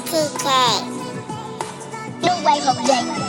TK. New wave.